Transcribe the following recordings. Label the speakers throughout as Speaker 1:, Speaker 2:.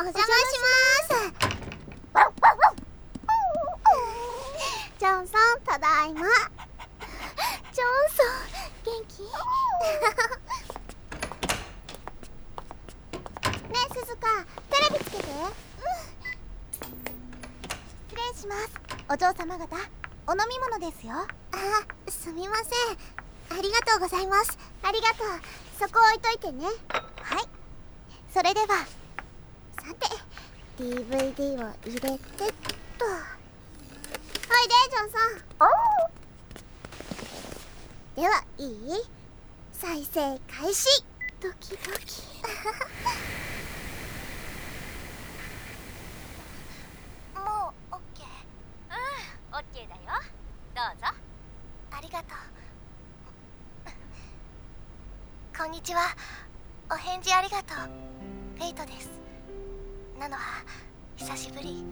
Speaker 1: お邪魔します。ジョンソンただいま。ジョンソン元気？ねえ鈴鹿テレビつけて。失礼します。お嬢様方お飲み物ですよ。あすみません。ありがとうございます。ありがとう。そこ置いといてね。はい。それでは。さて DVD を入れてっと。おいでジョンさん。ではいい？再生開始。ドキドキ。もう OK
Speaker 2: うん、オッケーだよ。どうぞ。
Speaker 1: ありがとう。こんにちは。お返事ありがとう。フェイトですなのは久しぶり。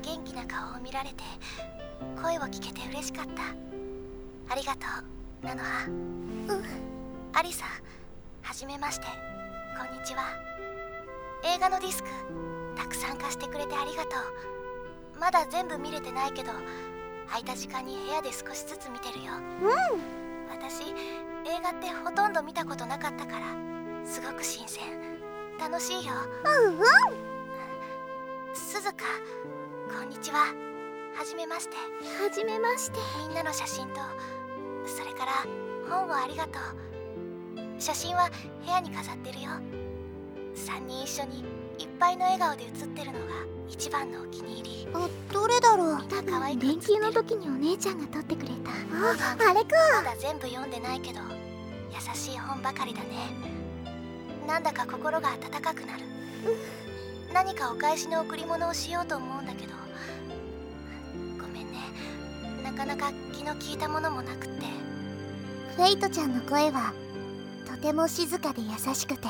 Speaker 1: 元気な顔を見られて声を聞けて嬉しかった。ありがとうなのは。アリサはじめまして。こんにちは。映画のディスクたくさん貸してくれてありがとう。まだ全部見れてないけど空いた時間に部屋で少しずつ見てるよ。私映画ってほとんど見たことなかったからすごく新鮮。楽しいよ。うんうん鈴鹿こんにちは。はじめまして。はじめまして。みんなの写真とそれから本をありがとう。写真は部屋に飾ってるよ。3人一緒にいっぱいの笑顔で写ってるのが一番のお気に入り。あどれだろう。
Speaker 2: みんな可愛く
Speaker 1: の時にお姉ちゃんが撮ってくれた。ああれか。まだ全部読んでないけど優しい本ばかりだね。なんだか心が温かくなる何かお返しの贈り物をしようと思うんだけど。ごめんね。なかなか気の利いたものもなくって。フェイトちゃんの声はとても静かで優しくて。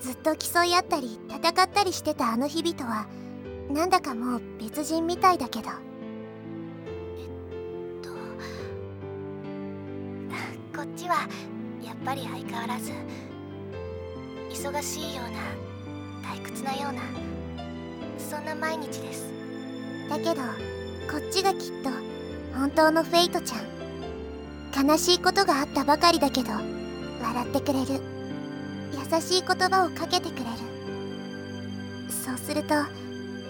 Speaker 1: ずっと競い合ったり戦ったりしてたあの日々とはなんだかもう別人みたいだけど。えっと。こっちはやっぱり相変わらず忙しいような退屈なような。そんな毎日です。だけどこっちがきっと本当のフェイトちゃん。悲しいことがあったばかりだけど笑ってくれる。優しい言葉をかけてくれる。そうすると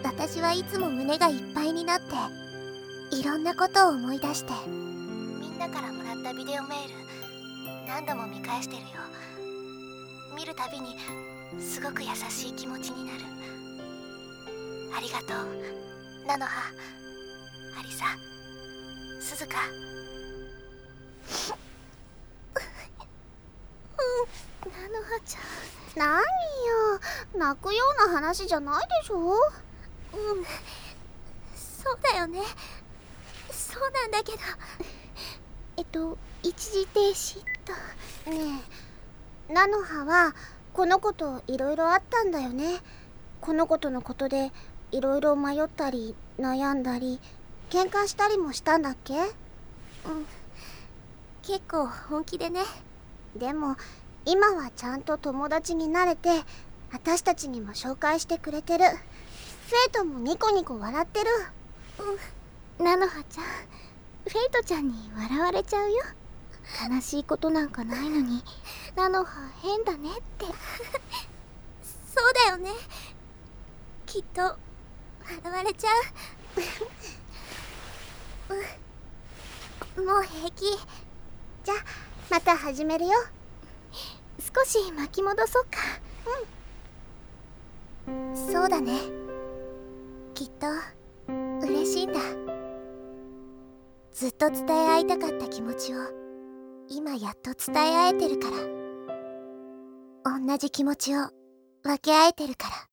Speaker 1: 私はいつも胸がいっぱいになっていろんなことを思い出してみんなからもらったビデオメール何度も見返してるよ。見るたびにすごく優しい気持ちになる。ありがとう。菜の葉。アリサ。鈴鹿。菜の葉ちゃん。何よ。泣くような話じゃないでしょ？うん。そうだよね。そうなんだけど。えっと一時停止と。ねえ。菜の葉はこの子といろいろあったんだよね。この子とのことでいろいろ迷ったり悩んだり喧嘩したりもしたんだっけ？うん。結構本気でね。でも今はちゃんと友達になれて私たちにも紹介してくれてる。フェイトもニコニコ笑ってる。うん。なのはちゃん。フェイトちゃんに笑われちゃうよ。悲しいことなんかないのに。菜の葉変だねって。そうだよね。きっと笑われちゃう。もう平気。じゃまた始めるよ。少し巻き戻そうか。うん。そうだね。きっと嬉しいんだ。ずっと伝え合いたかった気持ちを今やっと伝え合えてるから。同じ気持ちを分け合えてるから。